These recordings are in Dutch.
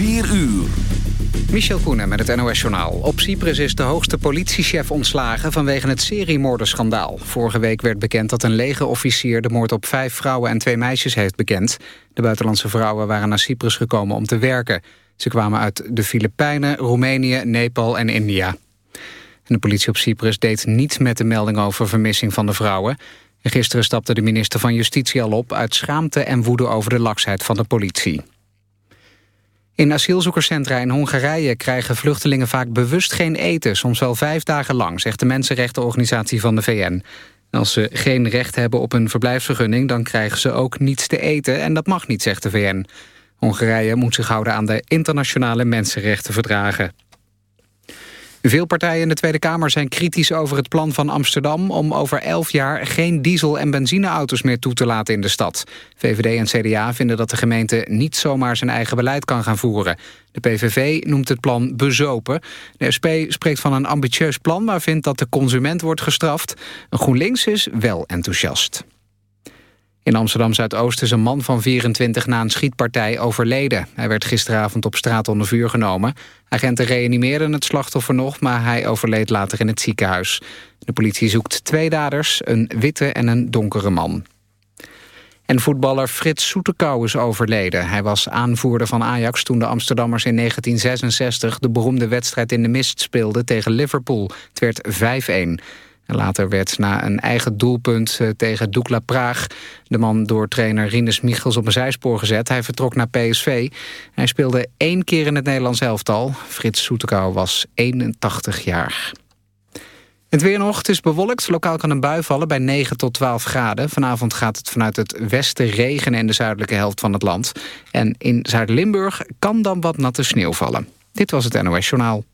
4 uur. Michel Koenen met het NOS-journaal. Op Cyprus is de hoogste politiechef ontslagen vanwege het seriemoordenschandaal. Vorige week werd bekend dat een legerofficier de moord op vijf vrouwen en twee meisjes heeft bekend. De buitenlandse vrouwen waren naar Cyprus gekomen om te werken. Ze kwamen uit de Filipijnen, Roemenië, Nepal en India. De politie op Cyprus deed niet met de melding over vermissing van de vrouwen. gisteren stapte de minister van Justitie al op... uit schaamte en woede over de laksheid van de politie. In asielzoekerscentra in Hongarije krijgen vluchtelingen vaak bewust geen eten, soms wel vijf dagen lang, zegt de Mensenrechtenorganisatie van de VN. als ze geen recht hebben op een verblijfsvergunning, dan krijgen ze ook niets te eten en dat mag niet, zegt de VN. Hongarije moet zich houden aan de internationale mensenrechtenverdragen. Veel partijen in de Tweede Kamer zijn kritisch over het plan van Amsterdam... om over elf jaar geen diesel- en benzineauto's meer toe te laten in de stad. VVD en CDA vinden dat de gemeente niet zomaar zijn eigen beleid kan gaan voeren. De PVV noemt het plan bezopen. De SP spreekt van een ambitieus plan... maar vindt dat de consument wordt gestraft. GroenLinks is wel enthousiast. In Amsterdam-Zuidoost is een man van 24 na een schietpartij overleden. Hij werd gisteravond op straat onder vuur genomen. Agenten reanimeerden het slachtoffer nog, maar hij overleed later in het ziekenhuis. De politie zoekt twee daders, een witte en een donkere man. En voetballer Frits Soetekau is overleden. Hij was aanvoerder van Ajax toen de Amsterdammers in 1966... de beroemde wedstrijd in de mist speelden tegen Liverpool. Het werd 5-1. Later werd na een eigen doelpunt eh, tegen Doekla Praag... de man door trainer Rinus Michels op een zijspoor gezet. Hij vertrok naar PSV. Hij speelde één keer in het Nederlands elftal. Frits Soetekau was 81 jaar. Het weer nog, het is bewolkt. Lokaal kan een bui vallen bij 9 tot 12 graden. Vanavond gaat het vanuit het westen regenen in de zuidelijke helft van het land. En in Zuid-Limburg kan dan wat natte sneeuw vallen. Dit was het NOS Journaal.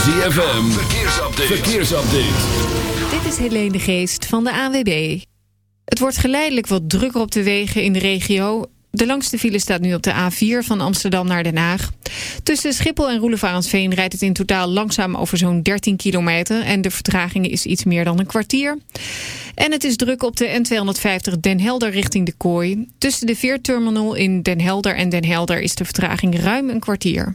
ZFM, verkeersupdate. verkeersupdate. Dit is Helene de Geest van de AWB. Het wordt geleidelijk wat drukker op de wegen in de regio. De langste file staat nu op de A4 van Amsterdam naar Den Haag. Tussen Schiphol en Roelevarensveen rijdt het in totaal langzaam over zo'n 13 kilometer... en de vertraging is iets meer dan een kwartier. En het is druk op de N250 Den Helder richting de Kooi. Tussen de veerterminal in Den Helder en Den Helder is de vertraging ruim een kwartier.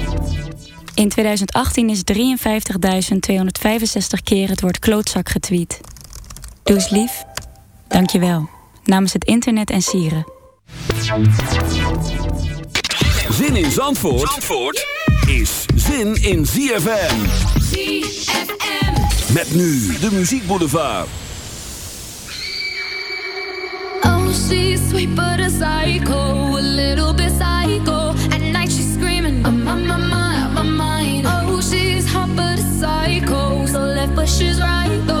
In 2018 is 53.265 keer het woord klootzak getweet. Doe eens lief. Dankjewel. Namens het internet en sieren. Zin in Zandvoort, Zandvoort is zin in ZFM. ZFM. Met nu de muziekboulevard. Oh, she's sweet but a psycho. A little bit psycho. At night she's screaming. wishes right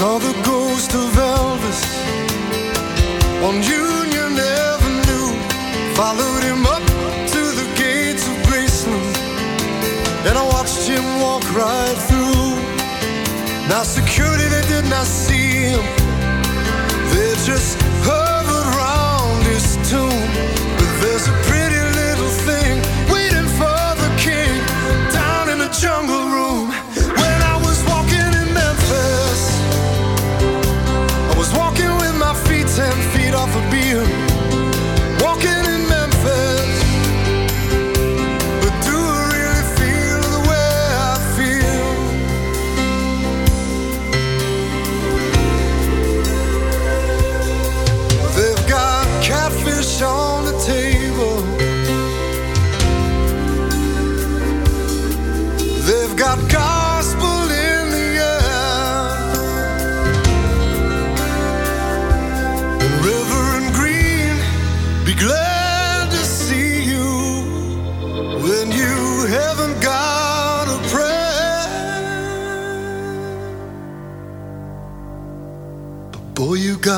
Saw the ghost of Elvis on Union Avenue. Followed him up to the gates of Graceland, and I watched him walk right through. Now security they did not see him. They just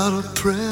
out of prayer.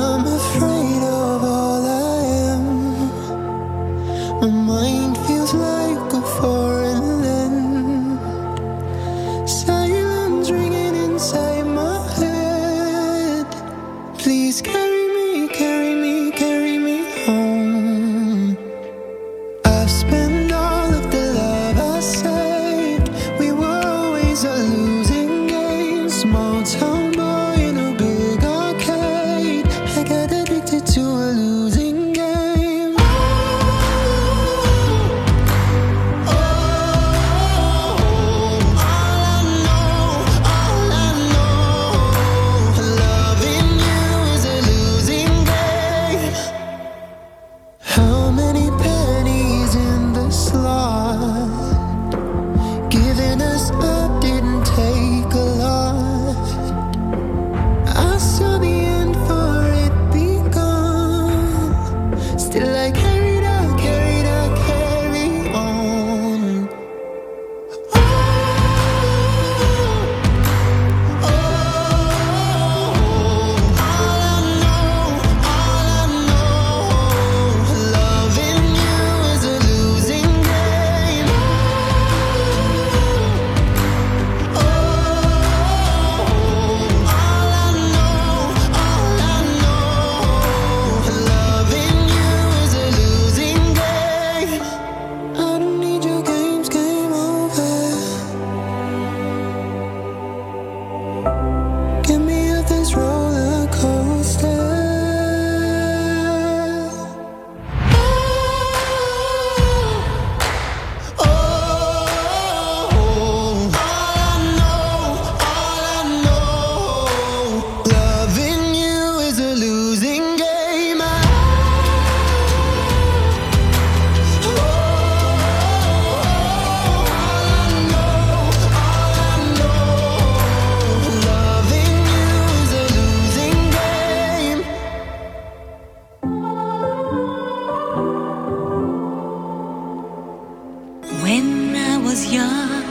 When I was young,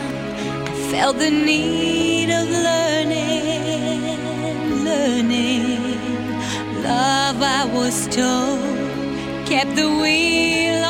I felt the need of learning, learning. Love, I was told, kept the wheel.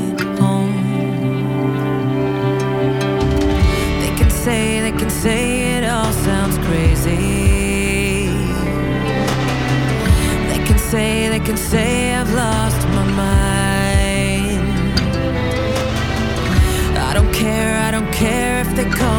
care if they come.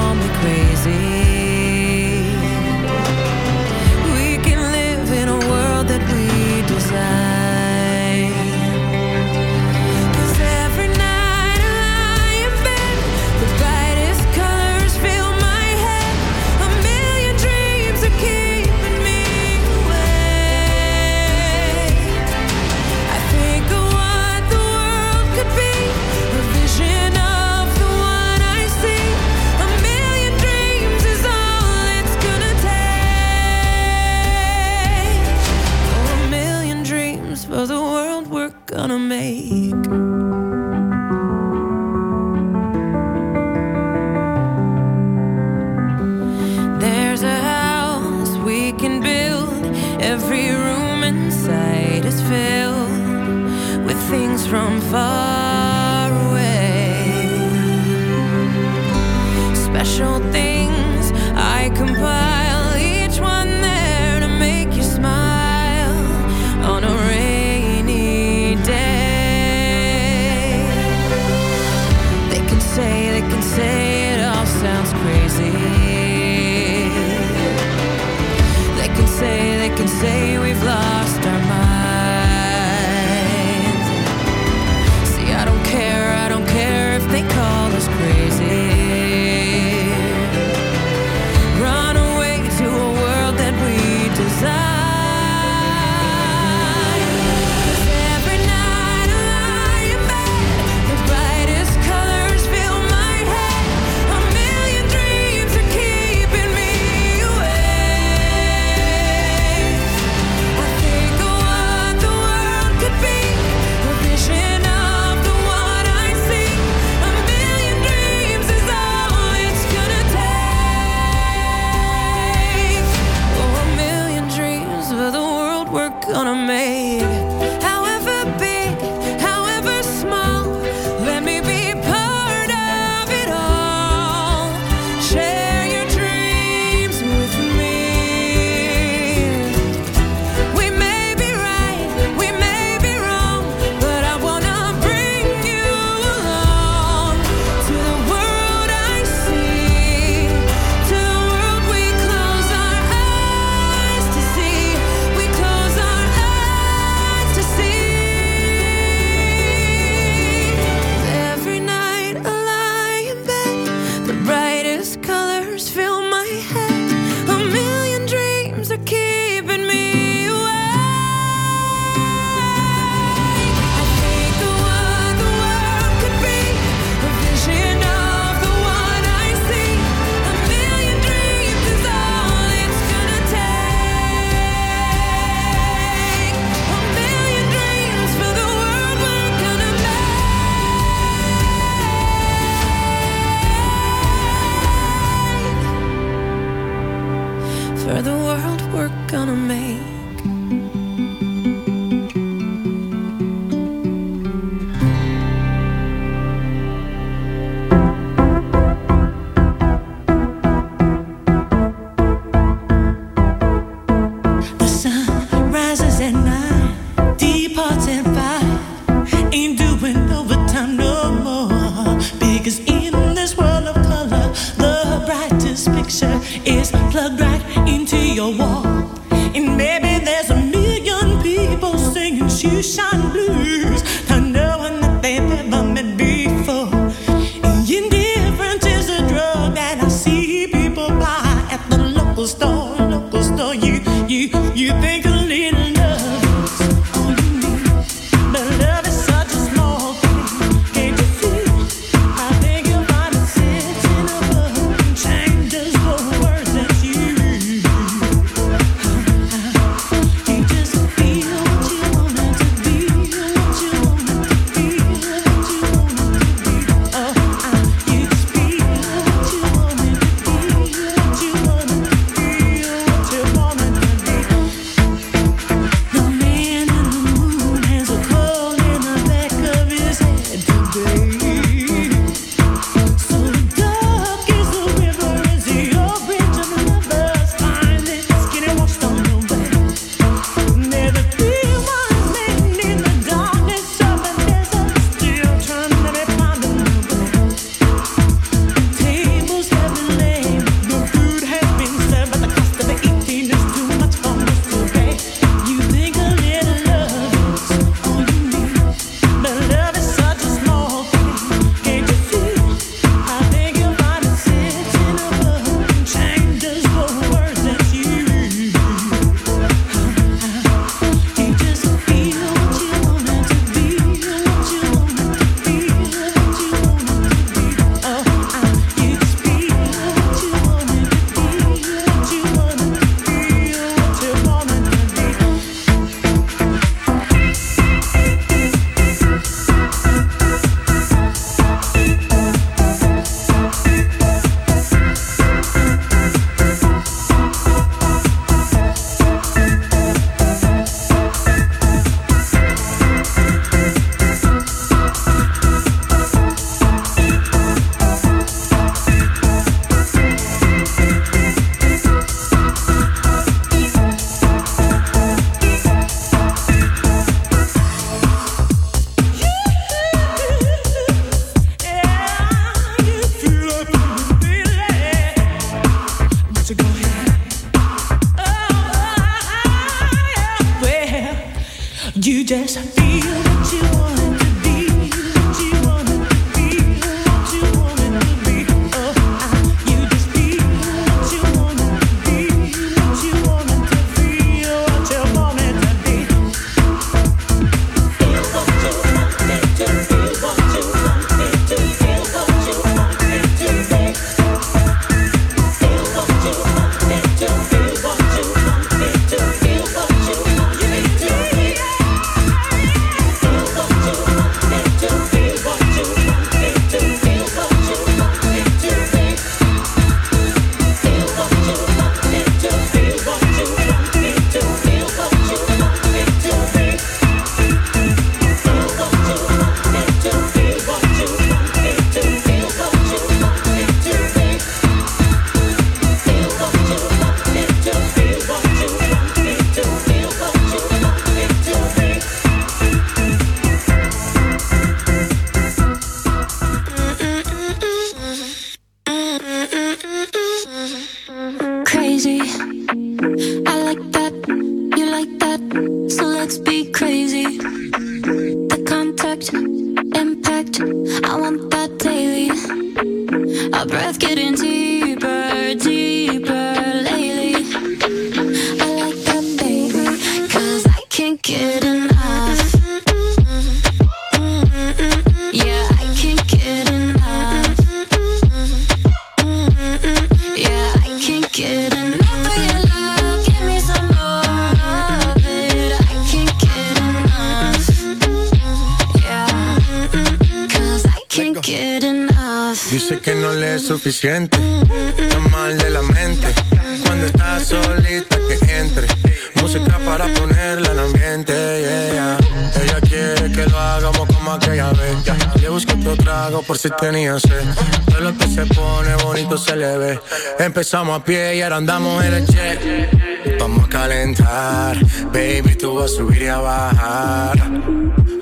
Todo lo que se pone bonito se le ve. Empezamos a pie y ahora andamos en el jet. Vamos a calentar, baby, tú vas a subir y a bajar.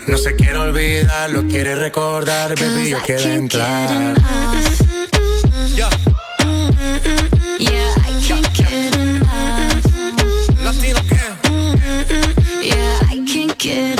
No se quiere olvidar, lo quiere recordar, baby, yo quiero entrar. Yeah. I can't get enough. Yeah, I can't get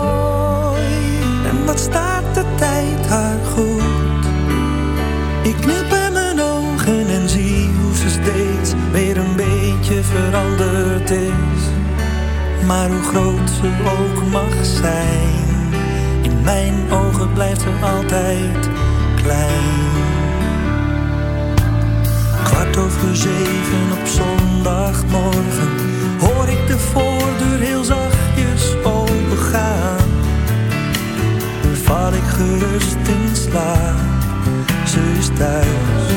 Maar hoe groot ze ook mag zijn, in mijn ogen blijft ze altijd klein. Kwart over zeven op zondagmorgen hoor ik de voordeur heel zachtjes opengaan. Nu val ik gerust in slaap, ze is thuis.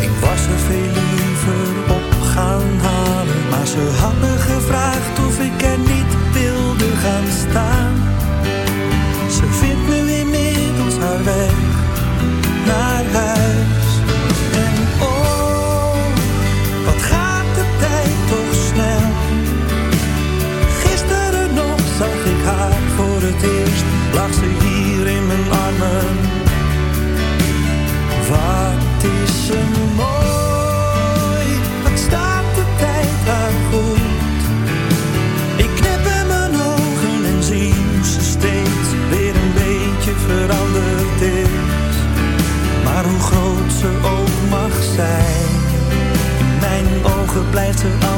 Ik was er veel liever op gaan halen ze had me gevraagd of ik er niet wilde gaan staan. Ze vindt nu inmiddels haar weg naar huis. ze ook mag zijn. In mijn ogen blijft er altijd.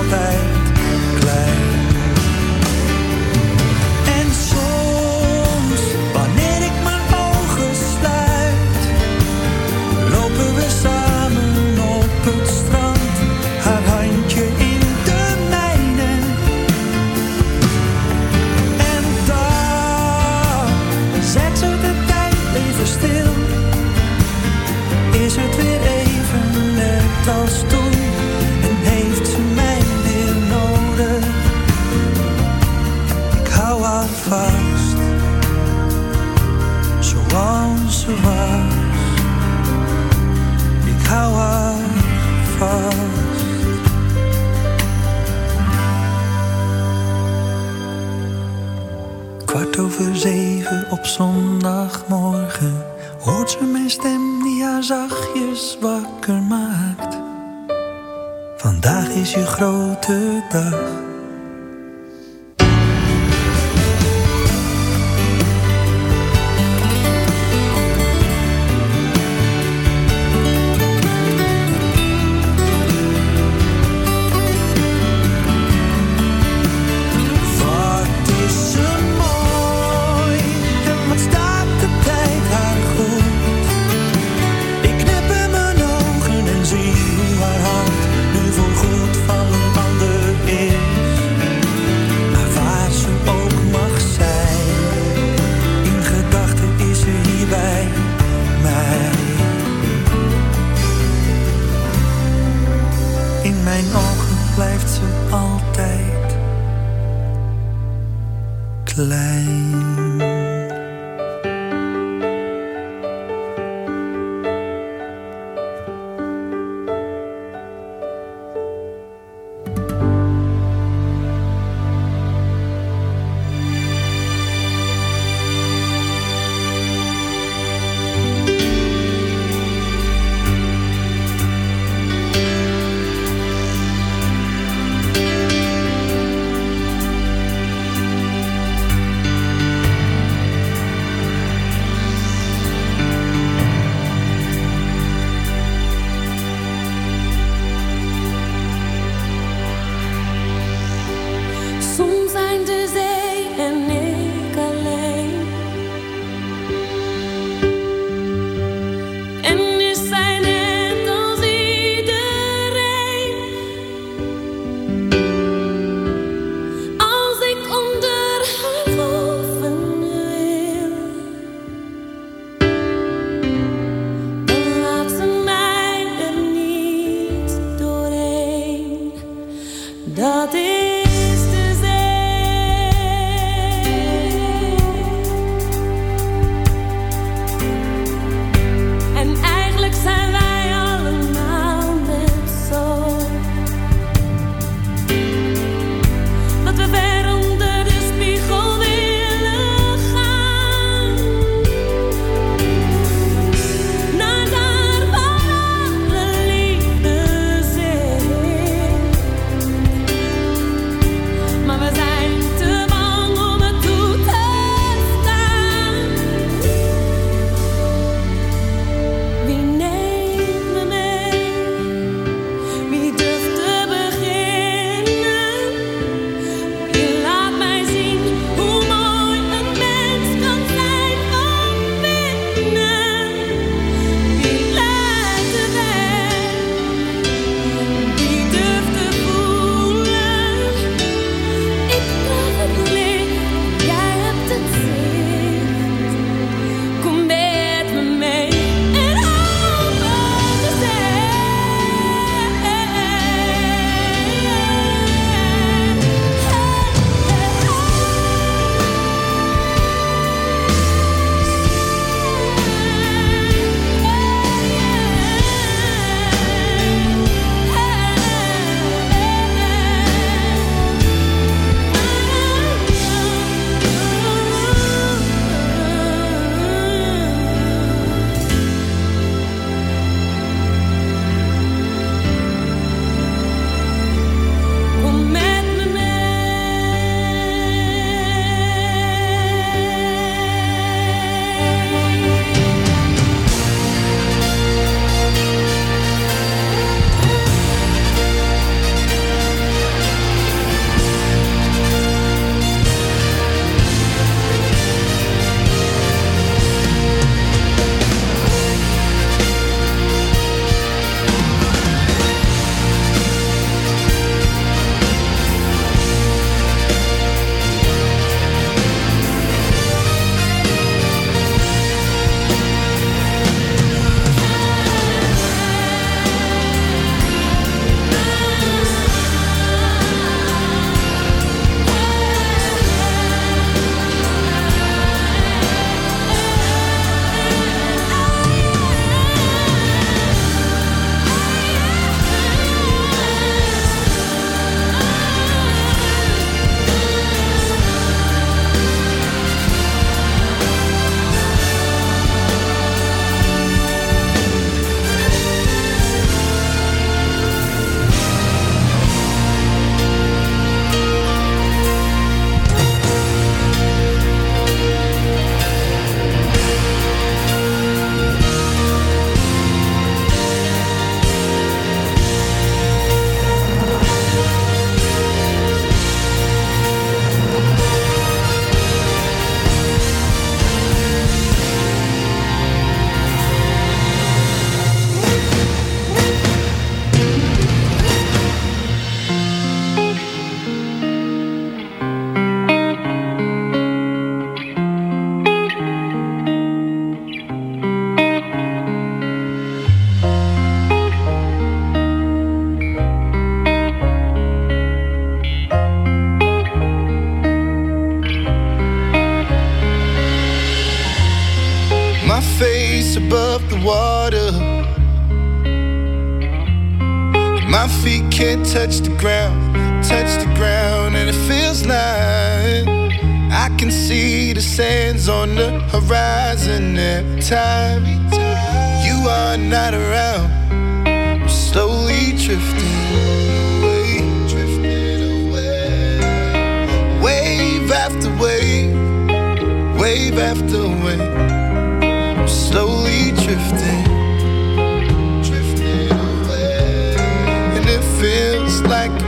klein.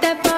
that. Vibe.